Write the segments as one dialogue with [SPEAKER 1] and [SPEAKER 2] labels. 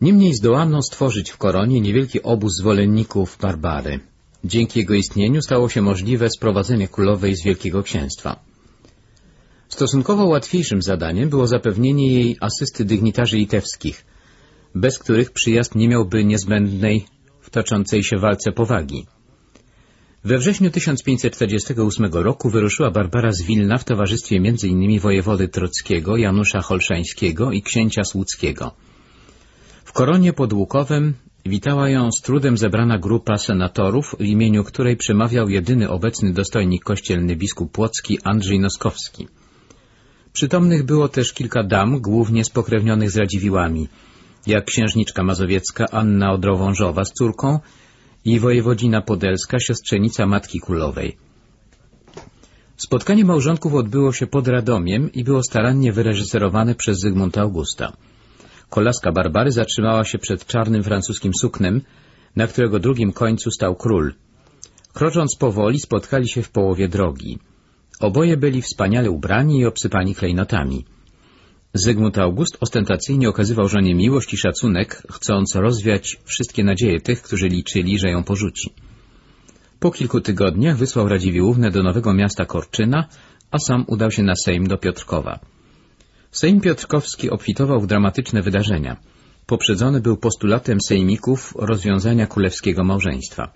[SPEAKER 1] Niemniej zdołano stworzyć w Koronie niewielki obóz zwolenników Barbary. Dzięki jego istnieniu stało się możliwe sprowadzenie królowej z Wielkiego Księstwa. Stosunkowo łatwiejszym zadaniem było zapewnienie jej asysty dygnitarzy litewskich, bez których przyjazd nie miałby niezbędnej w toczącej się walce powagi. We wrześniu 1548 roku wyruszyła Barbara z Wilna w towarzystwie m.in. wojewody trockiego Janusza Holszańskiego i księcia Słuckiego. Koronie pod Łukowem witała ją z trudem zebrana grupa senatorów, w imieniu której przemawiał jedyny obecny dostojnik kościelny biskup płocki Andrzej Noskowski. Przytomnych było też kilka dam, głównie spokrewnionych z Radziwiłami, jak księżniczka mazowiecka Anna Odrowążowa z córką i wojewodzina podelska, siostrzenica Matki Królowej. Spotkanie małżonków odbyło się pod Radomiem i było starannie wyreżyserowane przez Zygmunta Augusta. Kolaska Barbary zatrzymała się przed czarnym francuskim suknem, na którego drugim końcu stał król. Krocząc powoli spotkali się w połowie drogi. Oboje byli wspaniale ubrani i obsypani klejnotami. Zygmunt August ostentacyjnie okazywał żonie miłość i szacunek, chcąc rozwiać wszystkie nadzieje tych, którzy liczyli, że ją porzuci. Po kilku tygodniach wysłał Radziwiłównę do nowego miasta Korczyna, a sam udał się na Sejm do Piotrkowa. Sejm Piotrkowski obfitował w dramatyczne wydarzenia. Poprzedzony był postulatem sejmików rozwiązania królewskiego małżeństwa.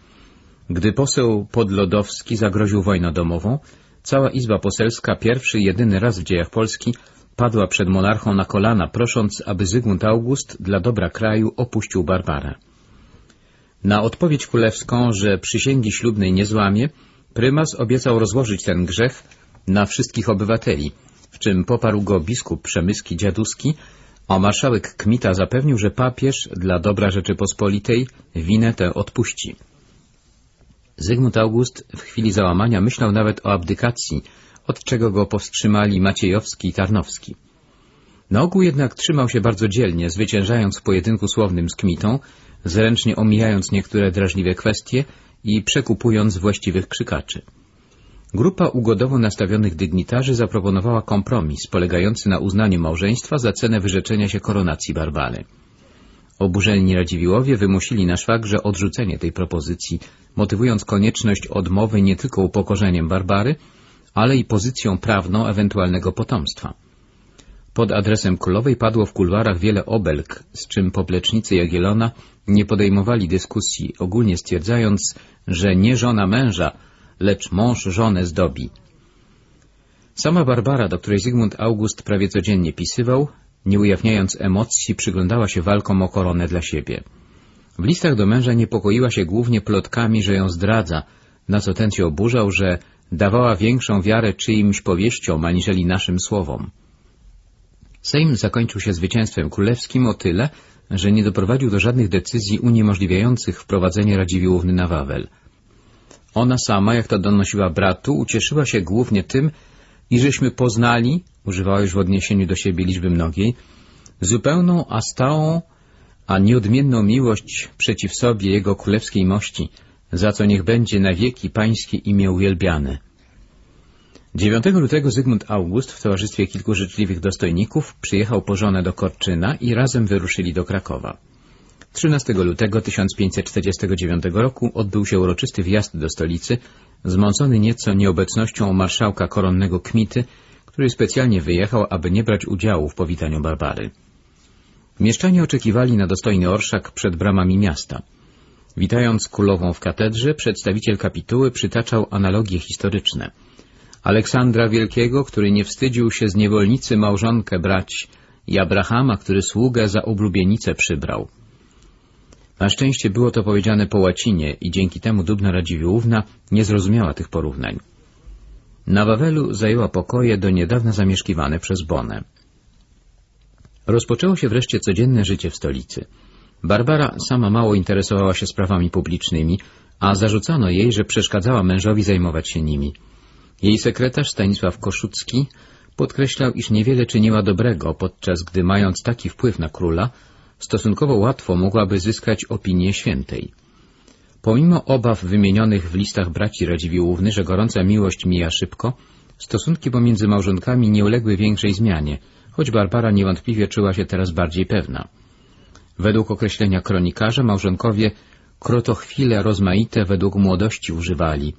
[SPEAKER 1] Gdy poseł Podlodowski zagroził wojną domową, cała Izba Poselska pierwszy i jedyny raz w dziejach Polski padła przed monarchą na kolana, prosząc, aby Zygmunt August dla dobra kraju opuścił Barbarę. Na odpowiedź królewską, że przysięgi ślubnej nie złamie, prymas obiecał rozłożyć ten grzech na wszystkich obywateli, czym poparł go biskup Przemyski Dziaduski, a marszałek Kmita zapewnił, że papież dla dobra Rzeczypospolitej winę tę odpuści. Zygmunt August w chwili załamania myślał nawet o abdykacji, od czego go powstrzymali Maciejowski i Tarnowski. Na ogół jednak trzymał się bardzo dzielnie, zwyciężając w pojedynku słownym z Kmitą, zręcznie omijając niektóre drażliwe kwestie i przekupując właściwych krzykaczy. Grupa ugodowo nastawionych dygnitarzy zaproponowała kompromis polegający na uznaniu małżeństwa za cenę wyrzeczenia się koronacji Barbary. Oburzeni Radziwiłowie wymusili na szwagrze odrzucenie tej propozycji, motywując konieczność odmowy nie tylko upokorzeniem Barbary, ale i pozycją prawną ewentualnego potomstwa. Pod adresem królowej padło w kulwarach wiele obelg, z czym poplecznicy Jagielona nie podejmowali dyskusji, ogólnie stwierdzając, że nie żona męża, lecz mąż żonę zdobi. Sama Barbara, do której Zygmunt August prawie codziennie pisywał, nie ujawniając emocji, przyglądała się walkom o koronę dla siebie. W listach do męża niepokoiła się głównie plotkami, że ją zdradza, na co ten się oburzał, że dawała większą wiarę czyimś powieściom, aniżeli naszym słowom. Sejm zakończył się zwycięstwem królewskim o tyle, że nie doprowadził do żadnych decyzji uniemożliwiających wprowadzenie Radziwiłłówny na Wawel. Ona sama, jak to donosiła bratu, ucieszyła się głównie tym, iżeśmy poznali, używała już w odniesieniu do siebie liczby mnogiej, zupełną, a stałą, a nieodmienną miłość przeciw sobie jego królewskiej mości, za co niech będzie na wieki pańskie imię uwielbiane. 9 lutego Zygmunt August w towarzystwie kilku życzliwych dostojników przyjechał po żonę do Korczyna i razem wyruszyli do Krakowa. 13 lutego 1549 roku odbył się uroczysty wjazd do stolicy, zmącony nieco nieobecnością marszałka koronnego Kmity, który specjalnie wyjechał, aby nie brać udziału w powitaniu Barbary. Mieszczanie oczekiwali na dostojny orszak przed bramami miasta. Witając królową w katedrze, przedstawiciel kapituły przytaczał analogie historyczne. Aleksandra Wielkiego, który nie wstydził się z niewolnicy małżonkę brać, i Abrahama, który sługę za oblubienicę przybrał. Na szczęście było to powiedziane po łacinie i dzięki temu Dubna Radziwiłłówna nie zrozumiała tych porównań. Na Wawelu zajęła pokoje do niedawna zamieszkiwane przez Bonę. Rozpoczęło się wreszcie codzienne życie w stolicy. Barbara sama mało interesowała się sprawami publicznymi, a zarzucano jej, że przeszkadzała mężowi zajmować się nimi. Jej sekretarz Stanisław Koszucki podkreślał, iż niewiele czyniła dobrego, podczas gdy mając taki wpływ na króla, stosunkowo łatwo mogłaby zyskać opinię świętej. Pomimo obaw wymienionych w listach braci Radziwiłłówny, że gorąca miłość mija szybko, stosunki pomiędzy małżonkami nie uległy większej zmianie, choć Barbara niewątpliwie czuła się teraz bardziej pewna. Według określenia kronikarza małżonkowie krotochwile rozmaite według młodości używali.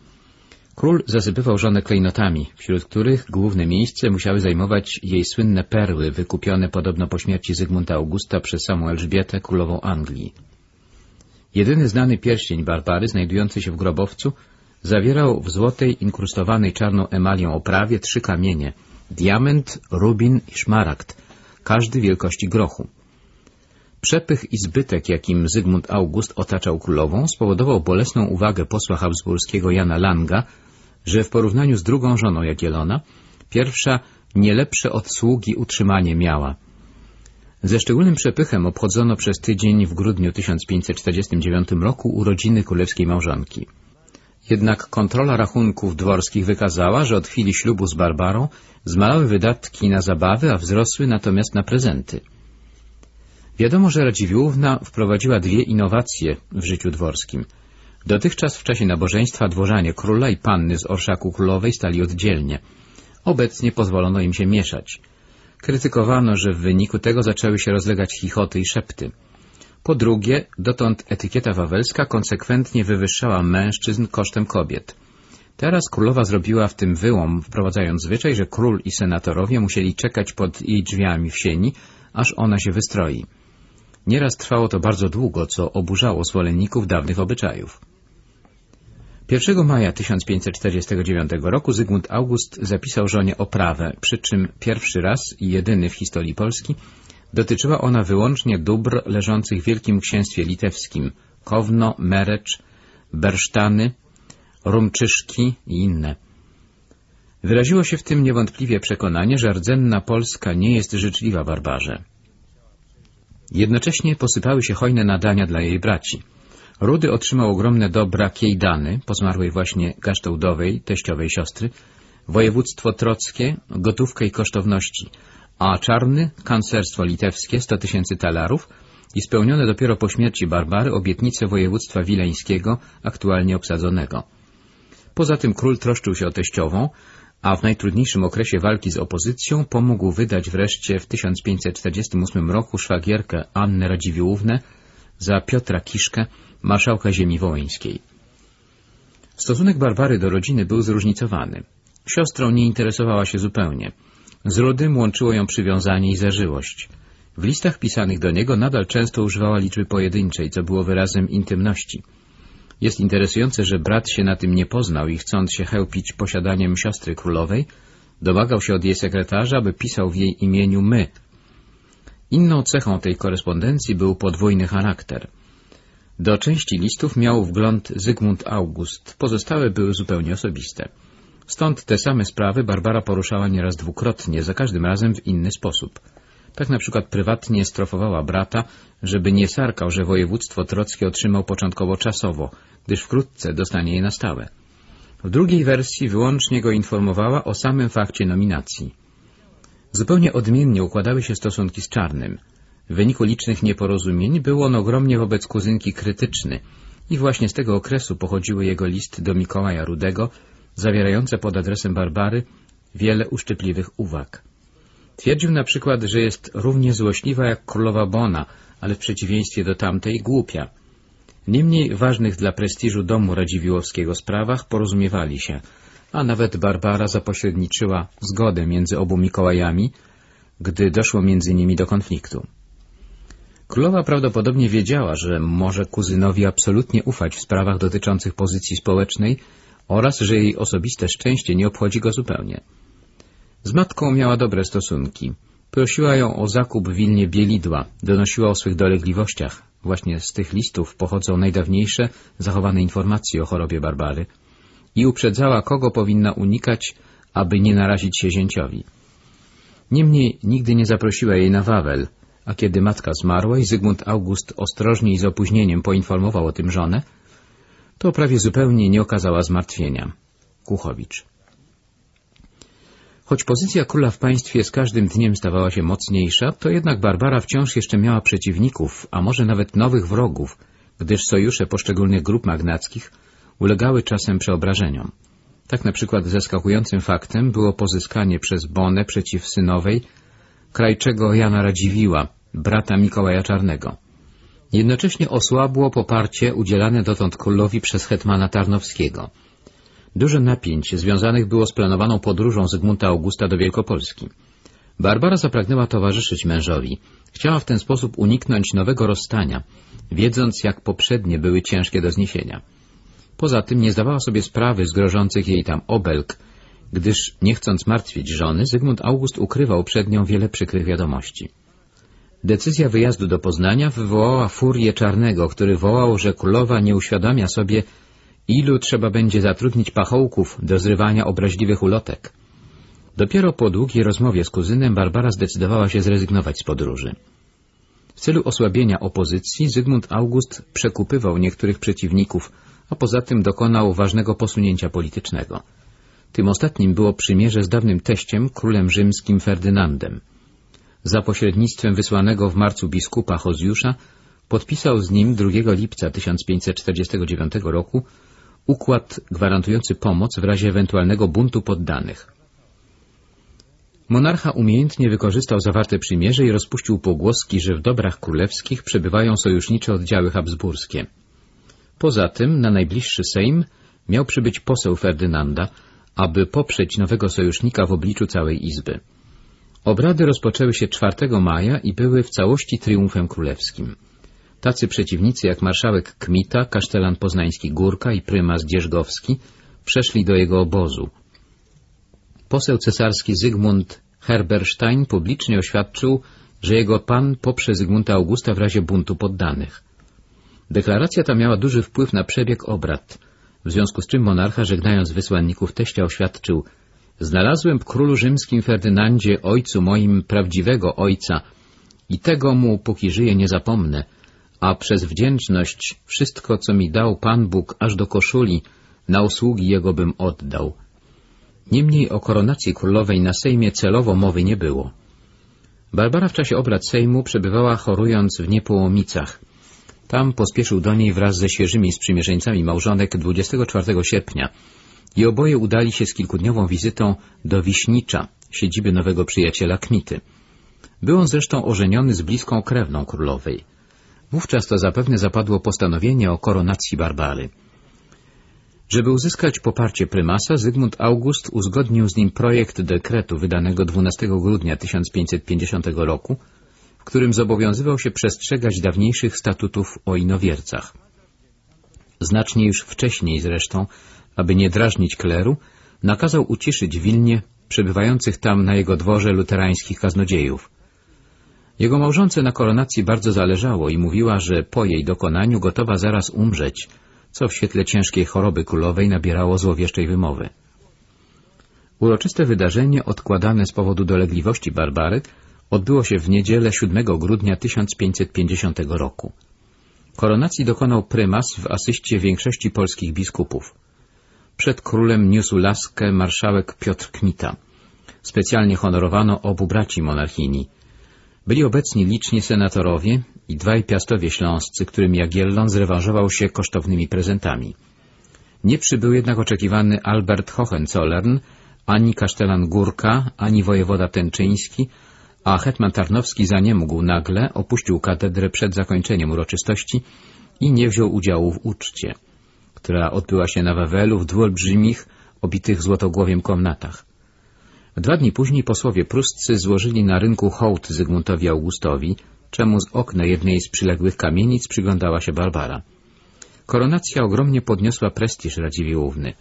[SPEAKER 1] Król zasypywał żonę klejnotami, wśród których główne miejsce musiały zajmować jej słynne perły, wykupione podobno po śmierci Zygmunta Augusta przez samą Elżbietę, królową Anglii. Jedyny znany pierścień Barbary, znajdujący się w grobowcu, zawierał w złotej, inkrustowanej czarną emalią oprawie trzy kamienie — diament, rubin i szmaragd, każdy wielkości grochu. Przepych i zbytek, jakim Zygmunt August otaczał królową, spowodował bolesną uwagę posła habsburskiego Jana Langa, że w porównaniu z drugą żoną Jagielona, pierwsza nie lepsze od utrzymanie miała. Ze szczególnym przepychem obchodzono przez tydzień w grudniu 1549 roku urodziny królewskiej małżonki. Jednak kontrola rachunków dworskich wykazała, że od chwili ślubu z Barbarą zmalały wydatki na zabawy, a wzrosły natomiast na prezenty. Wiadomo, że Radziwiłłówna wprowadziła dwie innowacje w życiu dworskim. Dotychczas w czasie nabożeństwa dworzanie króla i panny z orszaku królowej stali oddzielnie. Obecnie pozwolono im się mieszać. Krytykowano, że w wyniku tego zaczęły się rozlegać chichoty i szepty. Po drugie, dotąd etykieta wawelska konsekwentnie wywyższała mężczyzn kosztem kobiet. Teraz królowa zrobiła w tym wyłom, wprowadzając zwyczaj, że król i senatorowie musieli czekać pod jej drzwiami w sieni, aż ona się wystroi. Nieraz trwało to bardzo długo, co oburzało zwolenników dawnych obyczajów. 1 maja 1549 roku Zygmunt August zapisał żonie oprawę, przy czym pierwszy raz i jedyny w historii Polski dotyczyła ona wyłącznie dóbr leżących w Wielkim Księstwie Litewskim — Kowno, Merecz, Bersztany, Rumczyszki i inne. Wyraziło się w tym niewątpliwie przekonanie, że rdzenna Polska nie jest życzliwa barbarze. Jednocześnie posypały się hojne nadania dla jej braci. Rudy otrzymał ogromne dobra Kiejdany, po zmarłej właśnie Gasztołdowej, teściowej siostry, województwo trockie, gotówkę i kosztowności, a Czarny, kancerstwo litewskie, 100 tysięcy talarów i spełnione dopiero po śmierci Barbary obietnice województwa wileńskiego, aktualnie obsadzonego. Poza tym król troszczył się o teściową, a w najtrudniejszym okresie walki z opozycją pomógł wydać wreszcie w 1548 roku szwagierkę Annę Radziwiłłównę za Piotra Kiszkę, marszałka ziemi wołyńskiej. Stosunek Barbary do rodziny był zróżnicowany. Siostrą nie interesowała się zupełnie. Z Rudym łączyło ją przywiązanie i zażyłość. W listach pisanych do niego nadal często używała liczby pojedynczej, co było wyrazem intymności. Jest interesujące, że brat się na tym nie poznał i chcąc się chełpić posiadaniem siostry królowej, domagał się od jej sekretarza, aby pisał w jej imieniu my. Inną cechą tej korespondencji był podwójny charakter. Do części listów miał wgląd Zygmunt August, pozostałe były zupełnie osobiste. Stąd te same sprawy Barbara poruszała nieraz dwukrotnie, za każdym razem w inny sposób. Tak na przykład prywatnie strofowała brata, żeby nie sarkał, że województwo trockie otrzymał początkowo czasowo, gdyż wkrótce dostanie je na stałe. W drugiej wersji wyłącznie go informowała o samym fakcie nominacji. Zupełnie odmiennie układały się stosunki z Czarnym. W wyniku licznych nieporozumień był on ogromnie wobec kuzynki krytyczny i właśnie z tego okresu pochodziły jego list do Mikołaja Rudego, zawierające pod adresem Barbary wiele uszczypliwych uwag. Twierdził na przykład, że jest równie złośliwa jak królowa Bona, ale w przeciwieństwie do tamtej głupia. Niemniej ważnych dla prestiżu domu Radziwiłowskiego sprawach porozumiewali się, a nawet Barbara zapośredniczyła zgodę między obu Mikołajami, gdy doszło między nimi do konfliktu. Królowa prawdopodobnie wiedziała, że może kuzynowi absolutnie ufać w sprawach dotyczących pozycji społecznej oraz że jej osobiste szczęście nie obchodzi go zupełnie. Z matką miała dobre stosunki. Prosiła ją o zakup w Wilnie bielidła, donosiła o swych dolegliwościach. Właśnie z tych listów pochodzą najdawniejsze zachowane informacje o chorobie Barbary i uprzedzała, kogo powinna unikać, aby nie narazić się zięciowi. Niemniej nigdy nie zaprosiła jej na Wawel, a kiedy matka zmarła i Zygmunt August ostrożnie i z opóźnieniem poinformował o tym żonę, to prawie zupełnie nie okazała zmartwienia. Kuchowicz. Choć pozycja króla w państwie z każdym dniem stawała się mocniejsza, to jednak Barbara wciąż jeszcze miała przeciwników, a może nawet nowych wrogów, gdyż sojusze poszczególnych grup magnackich ulegały czasem przeobrażeniom. Tak na przykład zaskakującym faktem było pozyskanie przez Bonę przeciw synowej krajczego Jana Radziwiła, brata Mikołaja Czarnego. Jednocześnie osłabło poparcie udzielane dotąd królowi przez hetmana Tarnowskiego. Dużo napięć związanych było z planowaną podróżą Zygmunta Augusta do Wielkopolski. Barbara zapragnęła towarzyszyć mężowi. Chciała w ten sposób uniknąć nowego rozstania, wiedząc, jak poprzednie były ciężkie do zniesienia. Poza tym nie zdawała sobie sprawy z grożących jej tam obelg, gdyż, nie chcąc martwić żony, Zygmunt August ukrywał przed nią wiele przykrych wiadomości. Decyzja wyjazdu do Poznania wywołała furię Czarnego, który wołał, że królowa nie uświadamia sobie, ilu trzeba będzie zatrudnić pachołków do zrywania obraźliwych ulotek. Dopiero po długiej rozmowie z kuzynem Barbara zdecydowała się zrezygnować z podróży. W celu osłabienia opozycji Zygmunt August przekupywał niektórych przeciwników, a poza tym dokonał ważnego posunięcia politycznego. Tym ostatnim było przymierze z dawnym teściem, królem rzymskim Ferdynandem. Za pośrednictwem wysłanego w marcu biskupa Hozjusza podpisał z nim 2 lipca 1549 roku układ gwarantujący pomoc w razie ewentualnego buntu poddanych. Monarcha umiejętnie wykorzystał zawarte przymierze i rozpuścił pogłoski, że w dobrach królewskich przebywają sojusznicze oddziały habsburskie. Poza tym na najbliższy Sejm miał przybyć poseł Ferdynanda, aby poprzeć nowego sojusznika w obliczu całej Izby. Obrady rozpoczęły się 4 maja i były w całości triumfem królewskim. Tacy przeciwnicy jak marszałek Kmita, kasztelan poznański Górka i prymas Dzierżgowski przeszli do jego obozu. Poseł cesarski Zygmunt Herberstein publicznie oświadczył, że jego pan poprze Zygmunta Augusta w razie buntu poddanych. Deklaracja ta miała duży wpływ na przebieg obrad, w związku z czym monarcha, żegnając wysłanników teścia, oświadczył Znalazłem w królu rzymskim Ferdynandzie, ojcu moim, prawdziwego ojca i tego mu, póki żyje, nie zapomnę, a przez wdzięczność wszystko, co mi dał Pan Bóg aż do koszuli, na usługi Jego bym oddał. Niemniej o koronacji królowej na Sejmie celowo mowy nie było. Barbara w czasie obrad Sejmu przebywała chorując w Niepołomicach. Tam pospieszył do niej wraz ze świeżymi sprzymierzeńcami małżonek 24 sierpnia i oboje udali się z kilkudniową wizytą do Wiśnicza, siedziby nowego przyjaciela Kmity. Był on zresztą ożeniony z bliską krewną królowej. Wówczas to zapewne zapadło postanowienie o koronacji Barbary. Żeby uzyskać poparcie prymasa, Zygmunt August uzgodnił z nim projekt dekretu wydanego 12 grudnia 1550 roku, w którym zobowiązywał się przestrzegać dawniejszych statutów o inowiercach. Znacznie już wcześniej zresztą, aby nie drażnić kleru, nakazał uciszyć Wilnie przebywających tam na jego dworze luterańskich kaznodziejów. Jego małżonce na koronacji bardzo zależało i mówiła, że po jej dokonaniu gotowa zaraz umrzeć, co w świetle ciężkiej choroby królowej nabierało złowieszczej wymowy. Uroczyste wydarzenie, odkładane z powodu dolegliwości Barbary, odbyło się w niedzielę 7 grudnia 1550 roku. Koronacji dokonał prymas w asyście większości polskich biskupów. Przed królem niósł laskę marszałek Piotr Kmita. Specjalnie honorowano obu braci monarchini. Byli obecni liczni senatorowie i dwaj piastowie śląscy, którym Jagiellon zrewanżował się kosztownymi prezentami. Nie przybył jednak oczekiwany Albert Hohenzollern, ani kasztelan Górka, ani wojewoda Tęczyński, a hetman Tarnowski zaniemógł nagle, opuścił katedrę przed zakończeniem uroczystości i nie wziął udziału w uczcie, która odbyła się na Wawelu w dwuolbrzymich, obitych złotogłowiem komnatach. Dwa dni później posłowie pruscy złożyli na rynku hołd Zygmuntowi Augustowi, czemu z okna jednej z przyległych kamienic przyglądała się Barbara. Koronacja ogromnie podniosła prestiż Radziwiłłówny.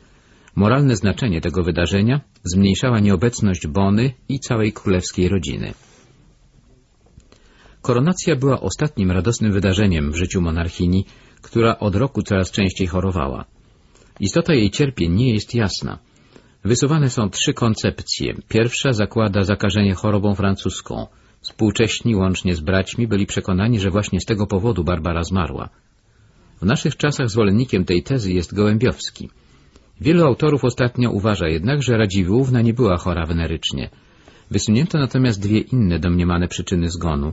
[SPEAKER 1] Moralne znaczenie tego wydarzenia zmniejszała nieobecność Bony i całej królewskiej rodziny. Koronacja była ostatnim radosnym wydarzeniem w życiu monarchini, która od roku coraz częściej chorowała. Istota jej cierpień nie jest jasna. Wysuwane są trzy koncepcje. Pierwsza zakłada zakażenie chorobą francuską. Współcześni, łącznie z braćmi, byli przekonani, że właśnie z tego powodu Barbara zmarła. W naszych czasach zwolennikiem tej tezy jest Gołębiowski. Wielu autorów ostatnio uważa jednak, że Radziwiłłówna nie była chora wenerycznie. Wysunięto natomiast dwie inne domniemane przyczyny zgonu.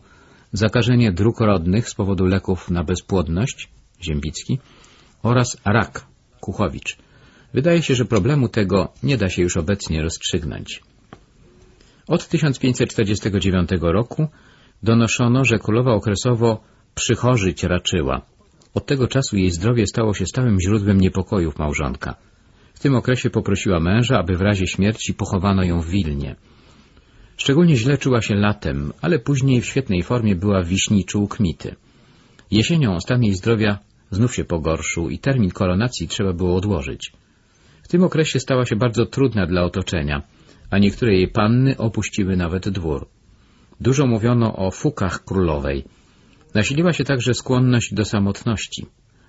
[SPEAKER 1] Zakażenie dróg rodnych z powodu leków na bezpłodność, Ziembicki, oraz rak, Kuchowicz. Wydaje się, że problemu tego nie da się już obecnie rozstrzygnąć. Od 1549 roku donoszono, że królowa okresowo przychorzyć raczyła. Od tego czasu jej zdrowie stało się stałym źródłem niepokojów małżonka. W tym okresie poprosiła męża, aby w razie śmierci pochowano ją w Wilnie. Szczególnie źle czuła się latem, ale później w świetnej formie była w Kmity. Jesienią stan jej zdrowia znów się pogorszył i termin koronacji trzeba było odłożyć. W tym okresie stała się bardzo trudna dla otoczenia, a niektóre jej panny opuściły nawet dwór. Dużo mówiono o fukach królowej. Nasiliła się także skłonność do samotności.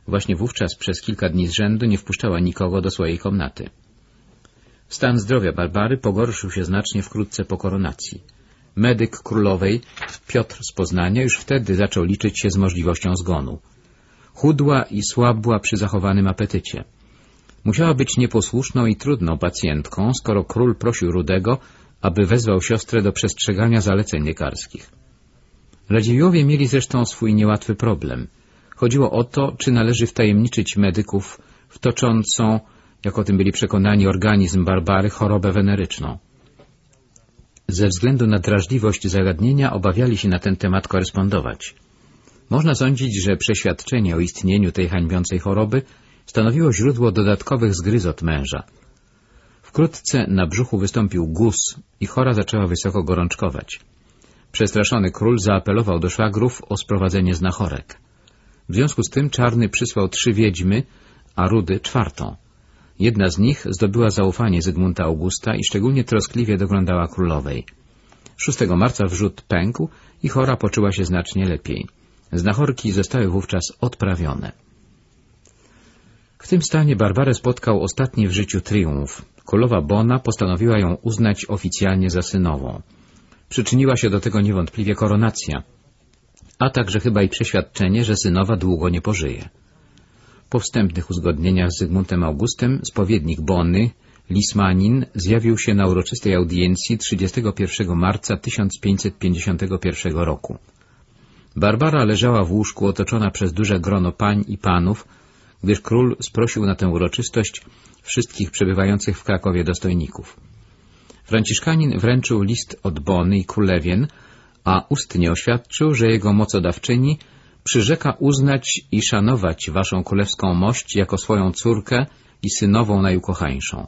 [SPEAKER 1] Właśnie wówczas przez kilka dni z rzędu nie wpuszczała nikogo do swojej komnaty. Stan zdrowia Barbary pogorszył się znacznie wkrótce po koronacji. Medyk królowej, Piotr z Poznania, już wtedy zaczął liczyć się z możliwością zgonu. Chudła i słabła przy zachowanym apetycie. Musiała być nieposłuszną i trudną pacjentką, skoro król prosił Rudego, aby wezwał siostrę do przestrzegania zaleceń lekarskich. Radziwiłłowie mieli zresztą swój niełatwy problem. Chodziło o to, czy należy wtajemniczyć medyków w toczącą, jak o tym byli przekonani, organizm Barbary chorobę weneryczną. Ze względu na drażliwość zagadnienia obawiali się na ten temat korespondować. Można sądzić, że przeświadczenie o istnieniu tej hańbiącej choroby stanowiło źródło dodatkowych zgryzot męża. Wkrótce na brzuchu wystąpił guz i chora zaczęła wysoko gorączkować. Przestraszony król zaapelował do szwagrów o sprowadzenie znachorek. W związku z tym Czarny przysłał trzy wiedźmy, a Rudy czwartą. Jedna z nich zdobyła zaufanie Zygmunta Augusta i szczególnie troskliwie doglądała królowej. 6 marca wrzut pękł i chora poczuła się znacznie lepiej. Znachorki zostały wówczas odprawione. W tym stanie Barbarę spotkał ostatni w życiu triumf. Królowa Bona postanowiła ją uznać oficjalnie za synową. Przyczyniła się do tego niewątpliwie koronacja, a także chyba i przeświadczenie, że synowa długo nie pożyje. Po wstępnych uzgodnieniach z Zygmuntem Augustem spowiednik Bony, Lismanin, zjawił się na uroczystej audiencji 31 marca 1551 roku. Barbara leżała w łóżku otoczona przez duże grono pań i panów, gdyż król sprosił na tę uroczystość wszystkich przebywających w Krakowie dostojników. Franciszkanin wręczył list od Bony i królewien, a ustnie oświadczył, że jego mocodawczyni przyrzeka uznać i szanować waszą królewską mość jako swoją córkę i synową najukochańszą.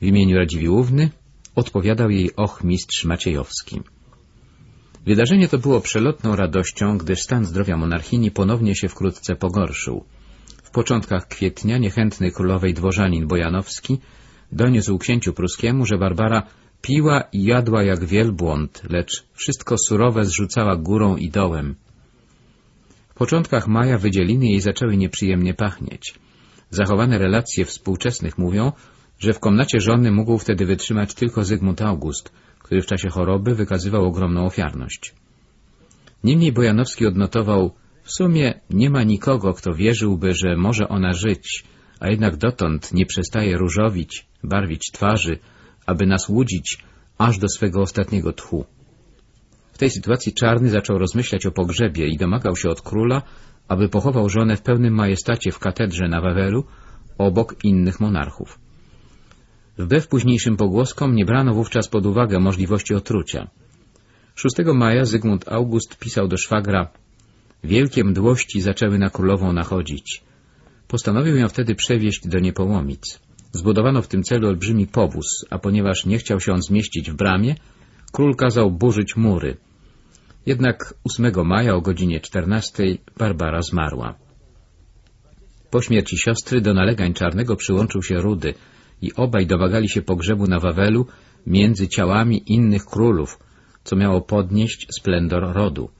[SPEAKER 1] W imieniu Radziwiłłówny odpowiadał jej ochmistrz Maciejowski. Wydarzenie to było przelotną radością, gdyż stan zdrowia monarchini ponownie się wkrótce pogorszył. Początkach kwietnia niechętny królowej dworzanin Bojanowski doniósł księciu pruskiemu, że Barbara piła i jadła jak wielbłąd, lecz wszystko surowe zrzucała górą i dołem. W początkach maja wydzieliny jej zaczęły nieprzyjemnie pachnieć. Zachowane relacje współczesnych mówią, że w komnacie żony mógł wtedy wytrzymać tylko Zygmunt August, który w czasie choroby wykazywał ogromną ofiarność. Niemniej Bojanowski odnotował, w sumie nie ma nikogo, kto wierzyłby, że może ona żyć, a jednak dotąd nie przestaje różowić, barwić twarzy, aby nas łudzić aż do swego ostatniego tchu. W tej sytuacji Czarny zaczął rozmyślać o pogrzebie i domagał się od króla, aby pochował żonę w pełnym majestacie w katedrze na Wawelu obok innych monarchów. Wbrew późniejszym pogłoskom nie brano wówczas pod uwagę możliwości otrucia. 6 maja Zygmunt August pisał do szwagra Wielkie mdłości zaczęły na królową nachodzić. Postanowił ją wtedy przewieźć do Niepołomic. Zbudowano w tym celu olbrzymi powóz, a ponieważ nie chciał się on zmieścić w bramie, król kazał burzyć mury. Jednak 8 maja o godzinie 14 Barbara zmarła. Po śmierci siostry do nalegań Czarnego przyłączył się Rudy i obaj domagali się pogrzebu na Wawelu między ciałami innych królów, co miało podnieść splendor rodu.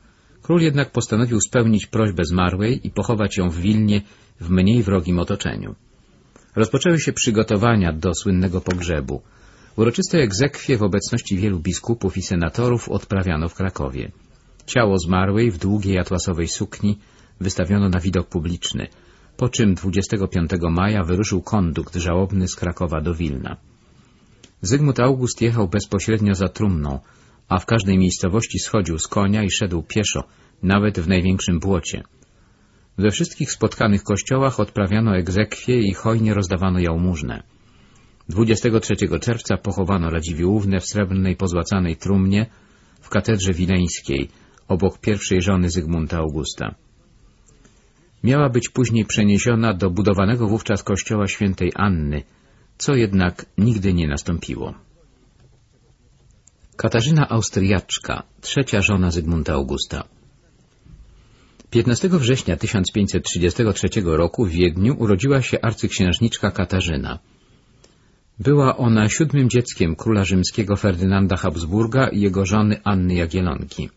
[SPEAKER 1] Król jednak postanowił spełnić prośbę zmarłej i pochować ją w Wilnie w mniej wrogim otoczeniu. Rozpoczęły się przygotowania do słynnego pogrzebu. Uroczyste egzekwie w obecności wielu biskupów i senatorów odprawiano w Krakowie. Ciało zmarłej w długiej atłasowej sukni wystawiono na widok publiczny, po czym 25 maja wyruszył kondukt żałobny z Krakowa do Wilna. Zygmunt August jechał bezpośrednio za trumną, a w każdej miejscowości schodził z konia i szedł pieszo, nawet w największym błocie. We wszystkich spotkanych kościołach odprawiano egzekwie i hojnie rozdawano jałmużnę. 23 czerwca pochowano Radziwiłównę w srebrnej pozłacanej trumnie w katedrze wileńskiej, obok pierwszej żony Zygmunta Augusta. Miała być później przeniesiona do budowanego wówczas kościoła świętej Anny, co jednak nigdy nie nastąpiło. Katarzyna Austriaczka, trzecia żona Zygmunta Augusta. 15 września 1533 roku w Wiedniu urodziła się arcyksiężniczka Katarzyna. Była ona siódmym dzieckiem króla rzymskiego Ferdynanda Habsburga i jego żony Anny Jagielonki.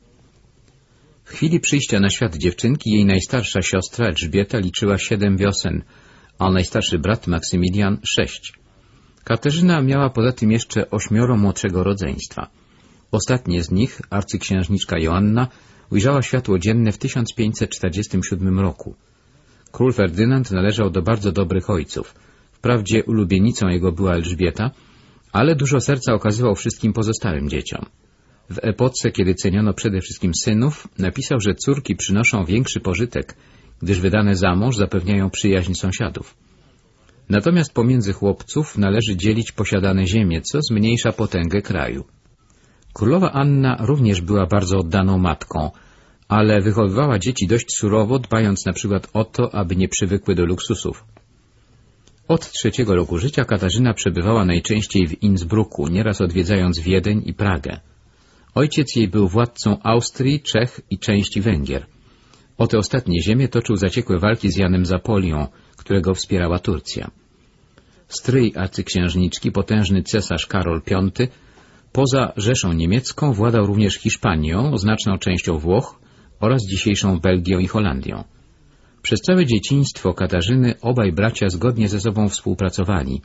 [SPEAKER 1] W chwili przyjścia na świat dziewczynki jej najstarsza siostra Elżbieta liczyła siedem wiosen, a najstarszy brat Maksymilian sześć. Katarzyna miała poza tym jeszcze ośmioro młodszego rodzeństwa. Ostatnie z nich, arcyksiężniczka Joanna, ujrzała światło dzienne w 1547 roku. Król Ferdynand należał do bardzo dobrych ojców. Wprawdzie ulubienicą jego była Elżbieta, ale dużo serca okazywał wszystkim pozostałym dzieciom. W epoce, kiedy ceniono przede wszystkim synów, napisał, że córki przynoszą większy pożytek, gdyż wydane za mąż zapewniają przyjaźń sąsiadów. Natomiast pomiędzy chłopców należy dzielić posiadane ziemie, co zmniejsza potęgę kraju. Królowa Anna również była bardzo oddaną matką, ale wychowywała dzieci dość surowo, dbając na przykład o to, aby nie przywykły do luksusów. Od trzeciego roku życia Katarzyna przebywała najczęściej w Innsbrucku, nieraz odwiedzając Wiedeń i Pragę. Ojciec jej był władcą Austrii, Czech i części Węgier. O te ostatnie ziemie toczył zaciekłe walki z Janem Zapolią, którego wspierała Turcja. Stryj arcyksiężniczki, potężny cesarz Karol V, poza Rzeszą Niemiecką władał również Hiszpanią, znaczną częścią Włoch oraz dzisiejszą Belgią i Holandią. Przez całe dzieciństwo Katarzyny obaj bracia zgodnie ze sobą współpracowali.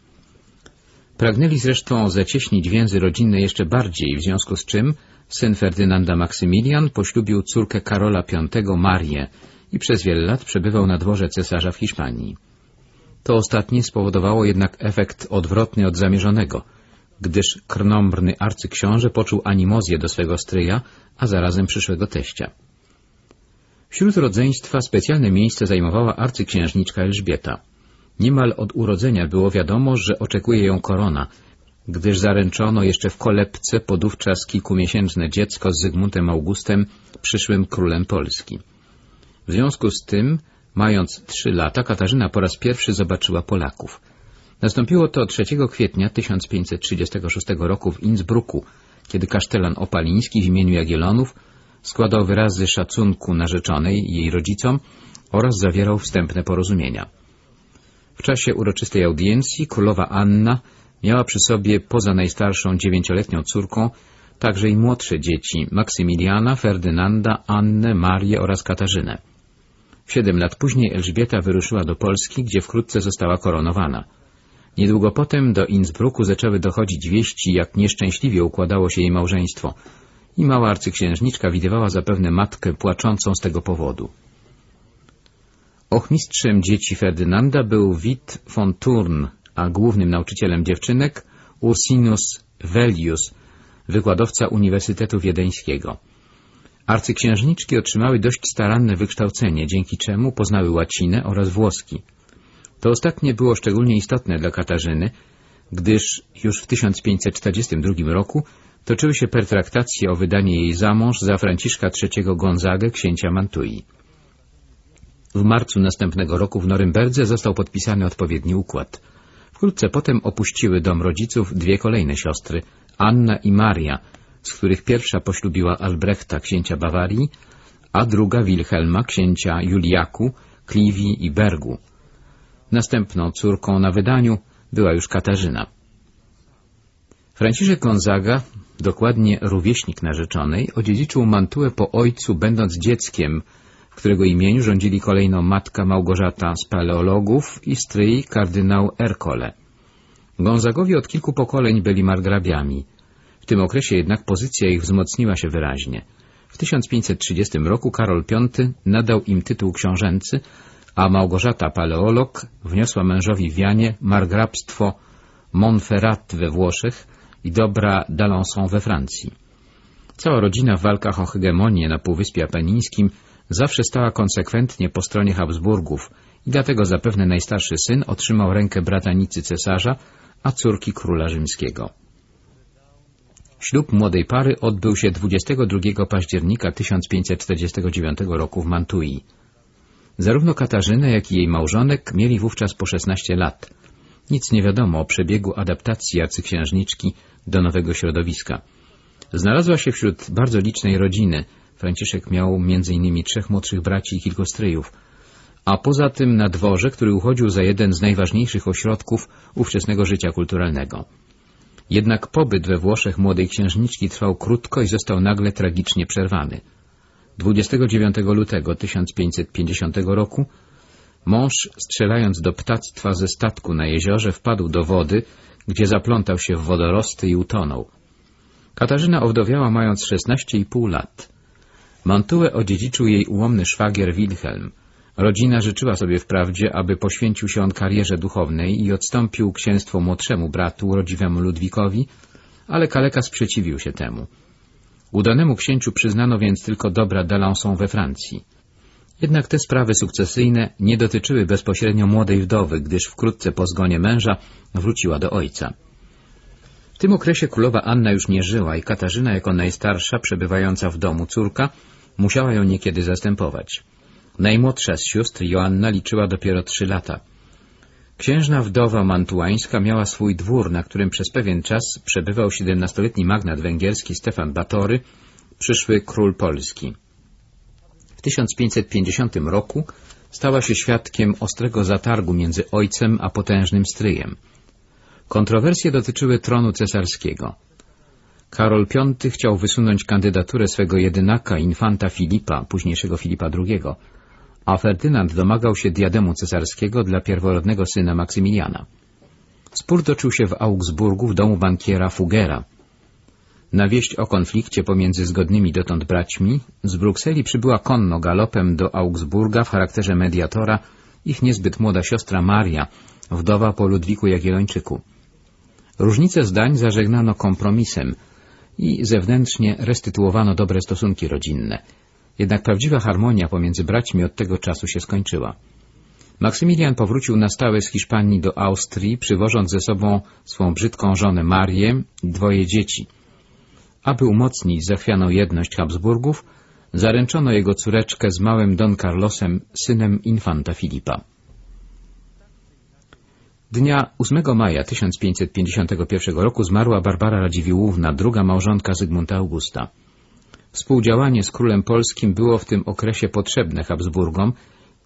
[SPEAKER 1] Pragnęli zresztą zacieśnić więzy rodzinne jeszcze bardziej, w związku z czym syn Ferdynanda Maksymilian poślubił córkę Karola V Marię i przez wiele lat przebywał na dworze cesarza w Hiszpanii. To ostatnie spowodowało jednak efekt odwrotny od zamierzonego, gdyż krnąbrny arcyksiąże poczuł animozję do swego stryja, a zarazem przyszłego teścia. Wśród rodzeństwa specjalne miejsce zajmowała arcyksiężniczka Elżbieta. Niemal od urodzenia było wiadomo, że oczekuje ją korona, gdyż zaręczono jeszcze w kolebce podówczas kilkumiesięczne dziecko z Zygmuntem Augustem, przyszłym królem Polski. W związku z tym, mając trzy lata, Katarzyna po raz pierwszy zobaczyła Polaków. Nastąpiło to 3 kwietnia 1536 roku w Innsbrucku, kiedy kasztelan Opaliński w imieniu Jagielonów składał wyrazy szacunku narzeczonej i jej rodzicom oraz zawierał wstępne porozumienia. W czasie uroczystej audiencji królowa Anna miała przy sobie poza najstarszą dziewięcioletnią córką także i młodsze dzieci Maksymiliana, Ferdynanda, Annę, Marię oraz Katarzynę. Siedem lat później Elżbieta wyruszyła do Polski, gdzie wkrótce została koronowana. Niedługo potem do Innsbrucku zaczęły dochodzić wieści, jak nieszczęśliwie układało się jej małżeństwo i mała arcyksiężniczka widywała zapewne matkę płaczącą z tego powodu. Ochmistrzem dzieci Ferdynanda był Witt von Thurn, a głównym nauczycielem dziewczynek Ursinus Velius, wykładowca Uniwersytetu Wiedeńskiego. Arcyksiężniczki otrzymały dość staranne wykształcenie, dzięki czemu poznały łacinę oraz włoski. To ostatnie było szczególnie istotne dla Katarzyny, gdyż już w 1542 roku toczyły się pertraktacje o wydanie jej za mąż za Franciszka III Gonzagę, księcia Mantui. W marcu następnego roku w Norymberdze został podpisany odpowiedni układ. Wkrótce potem opuściły dom rodziców dwie kolejne siostry, Anna i Maria, z których pierwsza poślubiła Albrechta, księcia Bawarii, a druga Wilhelma, księcia Juliaku, Kliwi i Bergu. Następną córką na wydaniu była już Katarzyna. Franciszek Gonzaga, dokładnie rówieśnik narzeczonej, odziedziczył mantuę po ojcu, będąc dzieckiem, w którego imieniu rządzili kolejno matka Małgorzata z paleologów i stryj kardynał Ercole. Gonzagowie od kilku pokoleń byli margrabiami. W tym okresie jednak pozycja ich wzmocniła się wyraźnie. W 1530 roku Karol V nadał im tytuł książęcy, a Małgorzata Paleolog wniosła mężowi Wianie margrabstwo Montferrat we Włoszech i dobra d'Alençon we Francji. Cała rodzina w walkach o hegemonię na Półwyspie Apenińskim zawsze stała konsekwentnie po stronie Habsburgów i dlatego zapewne najstarszy syn otrzymał rękę bratanicy cesarza, a córki króla rzymskiego. Ślub młodej pary odbył się 22 października 1549 roku w Mantui. Zarówno Katarzyna, jak i jej małżonek mieli wówczas po 16 lat. Nic nie wiadomo o przebiegu adaptacji arcyksiężniczki do nowego środowiska. Znalazła się wśród bardzo licznej rodziny. Franciszek miał m.in. trzech młodszych braci i kilku stryjów. A poza tym na dworze, który uchodził za jeden z najważniejszych ośrodków ówczesnego życia kulturalnego. Jednak pobyt we Włoszech młodej księżniczki trwał krótko i został nagle tragicznie przerwany. 29 lutego 1550 roku mąż, strzelając do ptactwa ze statku na jeziorze, wpadł do wody, gdzie zaplątał się w wodorosty i utonął. Katarzyna owdowiała mając 16,5 lat. Mantuę odziedziczył jej ułomny szwagier Wilhelm. Rodzina życzyła sobie wprawdzie, aby poświęcił się on karierze duchownej i odstąpił księstwo młodszemu bratu, rodziwemu Ludwikowi, ale kaleka sprzeciwił się temu. Udanemu księciu przyznano więc tylko dobra d'Alençon we Francji. Jednak te sprawy sukcesyjne nie dotyczyły bezpośrednio młodej wdowy, gdyż wkrótce po zgonie męża wróciła do ojca. W tym okresie królowa Anna już nie żyła i Katarzyna jako najstarsza, przebywająca w domu córka, musiała ją niekiedy zastępować. Najmłodsza z sióstr, Joanna, liczyła dopiero trzy lata. Księżna wdowa mantuańska miała swój dwór, na którym przez pewien czas przebywał siedemnastoletni magnat węgierski Stefan Batory, przyszły król Polski. W 1550 roku stała się świadkiem ostrego zatargu między ojcem a potężnym stryjem. Kontrowersje dotyczyły tronu cesarskiego. Karol V chciał wysunąć kandydaturę swego jedynaka, infanta Filipa, późniejszego Filipa II, a Ferdynand domagał się diademu cesarskiego dla pierworodnego syna Maksymiliana. Spór toczył się w Augsburgu w domu bankiera Fugera. Na wieść o konflikcie pomiędzy zgodnymi dotąd braćmi z Brukseli przybyła konno galopem do Augsburga w charakterze mediatora ich niezbyt młoda siostra Maria, wdowa po Ludwiku Jagiellończyku. Różnice zdań zażegnano kompromisem i zewnętrznie restytuowano dobre stosunki rodzinne. Jednak prawdziwa harmonia pomiędzy braćmi od tego czasu się skończyła. Maksymilian powrócił na stałe z Hiszpanii do Austrii, przywożąc ze sobą swą brzydką żonę Marię i dwoje dzieci. Aby umocnić zachwianą jedność Habsburgów, zaręczono jego córeczkę z małym Don Carlosem, synem infanta Filipa. Dnia 8 maja 1551 roku zmarła Barbara Radziwiłłówna, druga małżonka Zygmunta Augusta. Współdziałanie z królem polskim było w tym okresie potrzebne Habsburgom,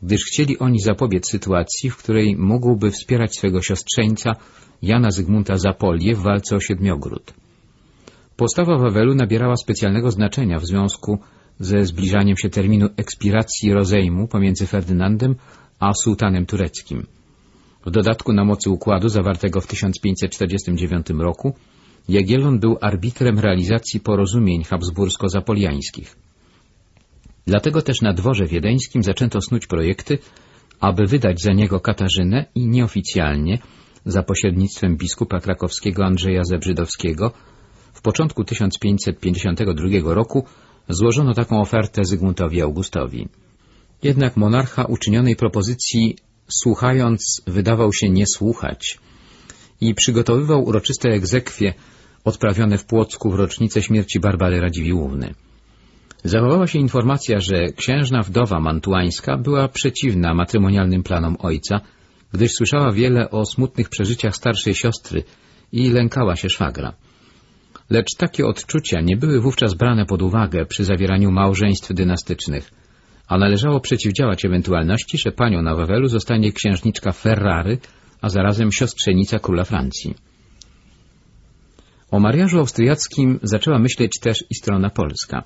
[SPEAKER 1] gdyż chcieli oni zapobiec sytuacji, w której mógłby wspierać swego siostrzeńca Jana Zygmunta Zapolię w walce o Siedmiogród. Postawa Wawelu nabierała specjalnego znaczenia w związku ze zbliżaniem się terminu ekspiracji rozejmu pomiędzy Ferdynandem a sułtanem tureckim. W dodatku na mocy układu zawartego w 1549 roku Jagiellon był arbitrem realizacji porozumień habsbursko-zapoliańskich. Dlatego też na dworze wiedeńskim zaczęto snuć projekty, aby wydać za niego Katarzynę i nieoficjalnie, za pośrednictwem biskupa krakowskiego Andrzeja Zebrzydowskiego, w początku 1552 roku złożono taką ofertę Zygmuntowi Augustowi. Jednak monarcha uczynionej propozycji, słuchając, wydawał się nie słuchać i przygotowywał uroczyste egzekwie odprawione w Płocku w rocznicę śmierci Barbary Radziwiłłówny. Zachowała się informacja, że księżna wdowa mantuańska była przeciwna matrymonialnym planom ojca, gdyż słyszała wiele o smutnych przeżyciach starszej siostry i lękała się szwagra. Lecz takie odczucia nie były wówczas brane pod uwagę przy zawieraniu małżeństw dynastycznych, a należało przeciwdziałać ewentualności, że panią na Wawelu zostanie księżniczka Ferrary, a zarazem siostrzenica króla Francji. O mariażu austriackim zaczęła myśleć też i strona polska.